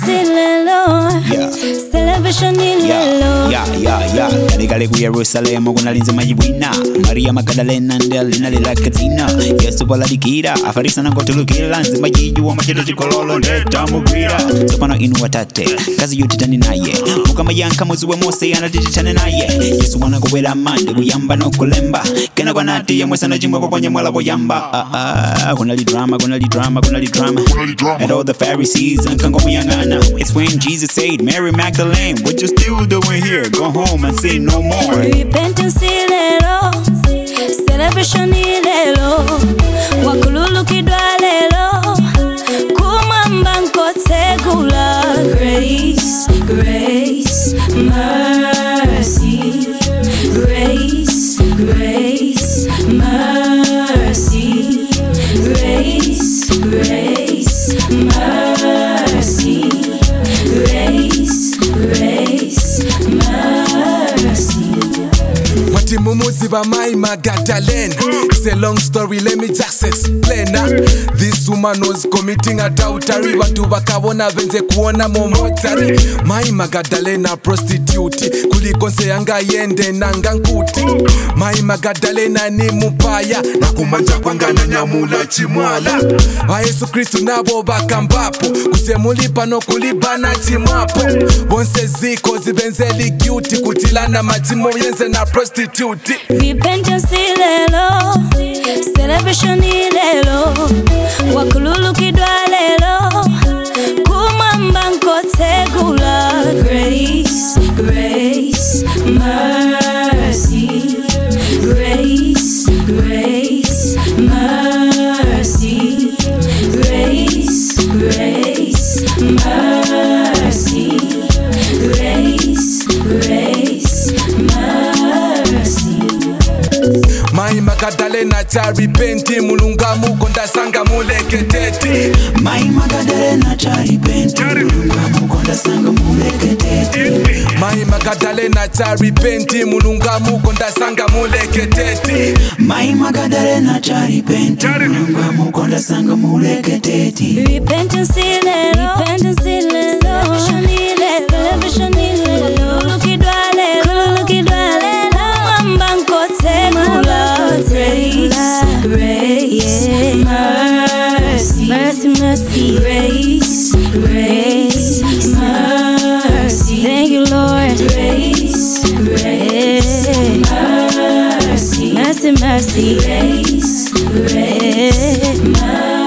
sin kale ku yerusalemu kunalinze mayibwina mariya magadalena ndi alinalila katina yesu palalikira afarisa nangotulukira nzima yijuwa machito chikololo ndetamugwira tsopano inu watate kazi yotitani naye. Mukamayankha muzi wa mose anatititane naye. Yesu wanakubwera mande kuyamba nokulemba. Kena kwanati yemwe sana chimwe poponye mwala poyamba ah, ah, kunali drama kunali drama kunali drama. And all the pharisees ankangomuyang'ana it's when jesus said mary magdalene what you still doing here? Go home and sin no more. Repentance ilelo celebration ilelo wakululukidwa lelo kumwamba nkotegula grace grace mercy Wati mumuzi ba my Magdalene It's a long story, let me just explain. This woman was committing adultery. Watu wakawona venze kuona momotari Mai Magdalena prostitute. Kulikonse yanga yende nanga nkuti. My Magdalena ni mupaya. Na kumanja kwanga na nyamula chimwala. Ba Yesu Kristu nabo bakambapo Kusemulipa no kulibana chimwapo Bonse ziko zibenzeli guilty. Kutilana matimo yenze na prostitute repentance ilelo celebration ilelo wakululukidwa lelo kumwamba nkotegula mali magadalena charipenti mulungamuko ndasanga muleketeti mai magadalena charipenti mulungamuko ndasanga muleketeti mai magadalena charipenti mulungamuko ndasanga muleketeti mai magadalena charipenti mulungamuko ndasanga muleketeti repentance lero. Repentance lero Mercy, mercy, mercy, mercy. Grace, grace, mercy. Thank you, Lord. Grace, grace, mercy. Mercy, mercy. Grace, grace, mercy.